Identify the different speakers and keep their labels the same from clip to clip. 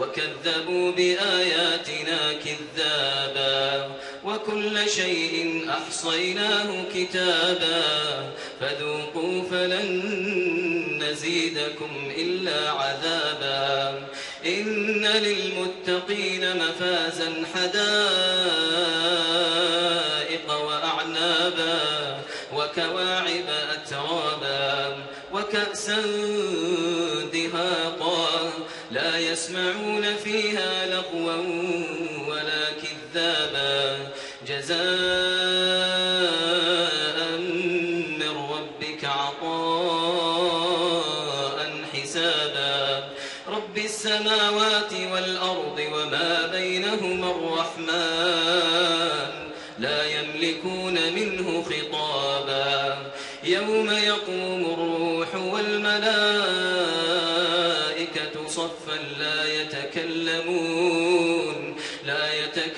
Speaker 1: وكذبوا بآياتنا كذابا وكل شيء أحصيناه كتابا فذوقوا فلن نزيدكم إلا عذابا إن للمتقين مفازا حدائق وأعنابا وكواعب أترابا وكأسا يسمعون فيها لغوا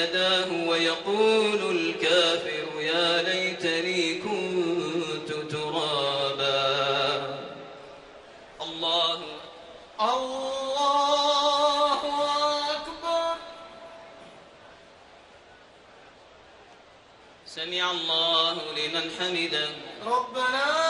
Speaker 1: يداه ويقول الكافر يا ليتني كنت ترابا. الله
Speaker 2: الله أكبر.
Speaker 1: سمع الله لمن حمده.
Speaker 2: ربنا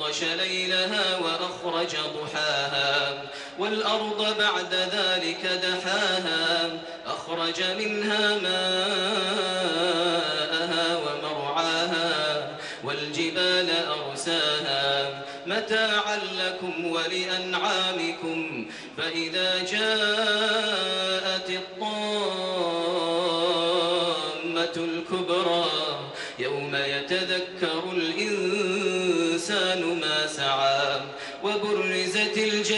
Speaker 1: وأغطش ليلها وأخرج ضحاها والأرض بعد ذلك دحاها أخرج منها ماءها ومرعاها والجبال أرساها. متاعا لكم ولأنعامكم فإذا جاءت الطامة الكبرى يوم يتذكر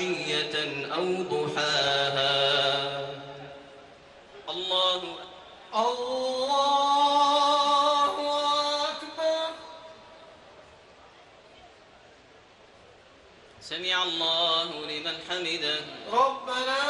Speaker 1: عشية أو ضحاها. الله
Speaker 2: الله أكبر.
Speaker 1: سمع الله لمن حمده.
Speaker 2: ربنا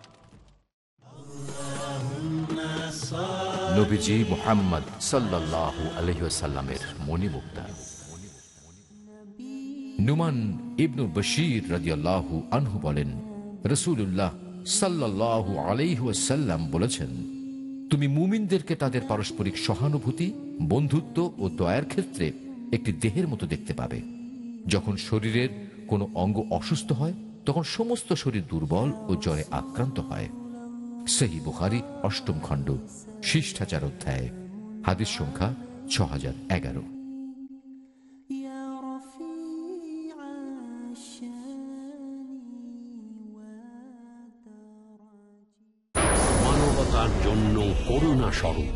Speaker 3: নবীজি মোহাম্মদ সাল্লাল্লাহু আলহিসাল্লামের মণিমুক্তা। নুমান ইবনু বশির রাদিয়াল্লাহু আনহু বলেন রসুল্লাহ সাল্লাল্লাহু আলাইহাল্লাম বলেছেন, তুমি মুমিনদেরকে তাদের পারস্পরিক সহানুভূতি, বন্ধুত্ব ও দয়ার ক্ষেত্রে একটি দেহের মতো দেখতে পাবে। যখন শরীরের কোনো অঙ্গ অসুস্থ হয়, তখন সমস্ত শরীর দুর্বল ও জ্বরে আক্রান্ত হয়। সেই বুখারি অষ্টম খণ্ড। শিষ্টাচার অধ্যায় হাদিস সংখ্যা ছ হাজার এগারো
Speaker 4: মানবতার জন্য করুণা স্বরূপ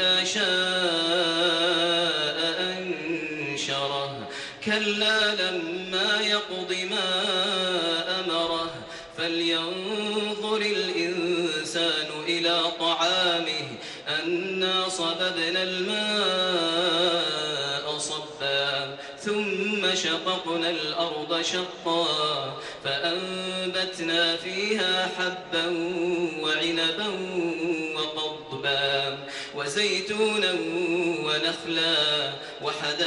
Speaker 1: إذا شاء أنشره. كلا لما يقض ما أمره. فلينظر الإنسان إلى طعامه. أنا صببنا الماء صبا. ثم شققنا الأرض شقا. فأنبتنا فيها حبا وعنبا وزيتونا ونخلا وحدائق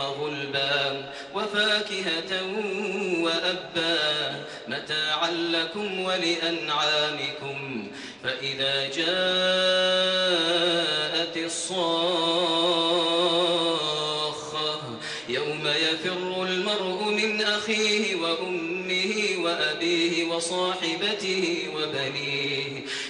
Speaker 1: غلبا وفاكهة وأبا متاعا لكم ولأنعامكم فإذا جاءت الصاخة يوم يفر المرء من أخيه وأمه وأبيه وصاحبته وبنيه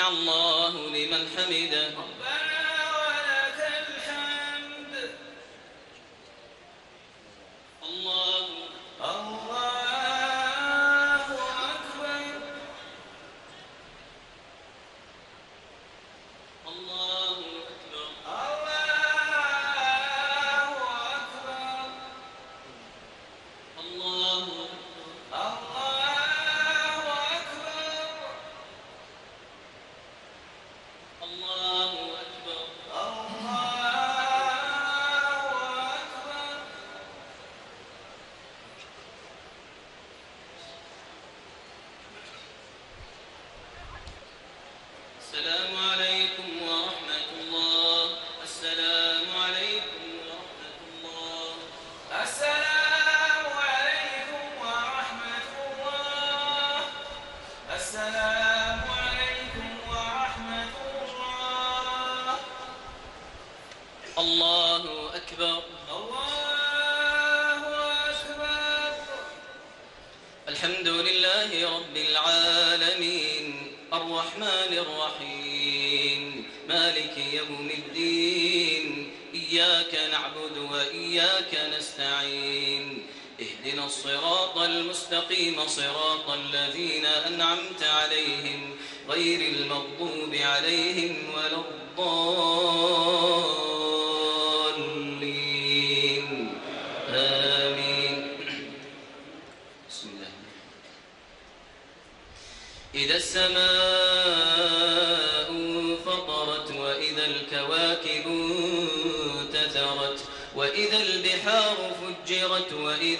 Speaker 1: سمع الله لمن حمده.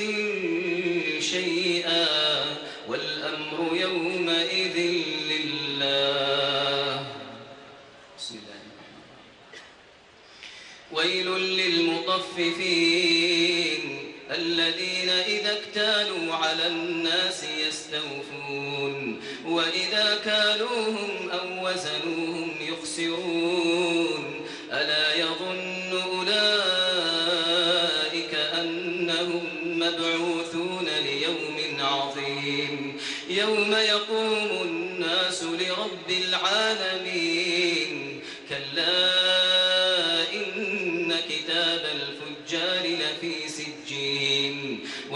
Speaker 1: لنفس شيئا والأمر يومئذ لله. ويل للمطففين الذين إذا اكتالوا على الناس يستوفون وإذا كالوهم أو وزنوهم يخسرون.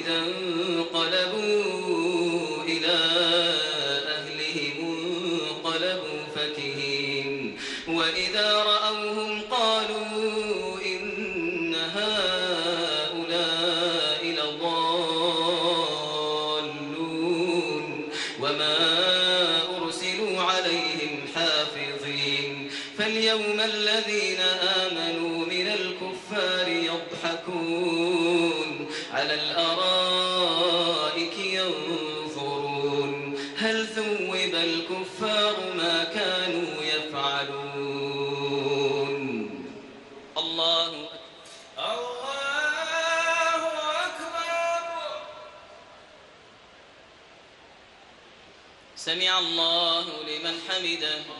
Speaker 1: وإذا حمده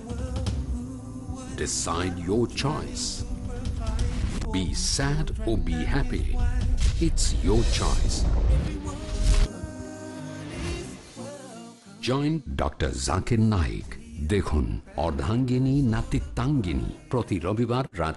Speaker 4: Decide your choice. Be sad or be happy. It's your choice. Joint doctor Zakir নাইক দেখুন অর্ধাঙ্গিনী নাতিত্বাঙ্গিনী প্রতি রবিবার রাত